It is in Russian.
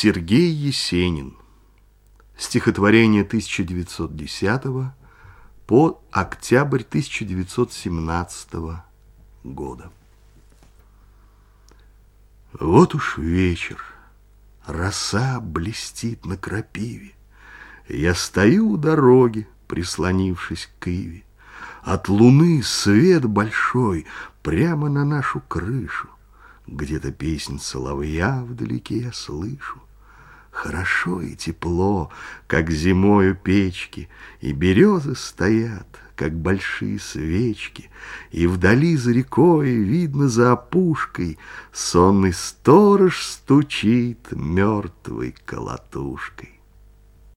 Сергей Есенин. Стихотворение 1910 по октябрь 1917 года. Вот уж вечер, роса блестит на крапиве. Я стою у дороги, прислонившись к иве. От луны свет большой прямо на нашу крышу. Где-то песнь соловья вдалеке я слышу. Хорошо и тепло, как зимою печки, И березы стоят, как большие свечки, И вдали за рекой, видно за опушкой, Сонный сторож стучит мертвой колотушкой.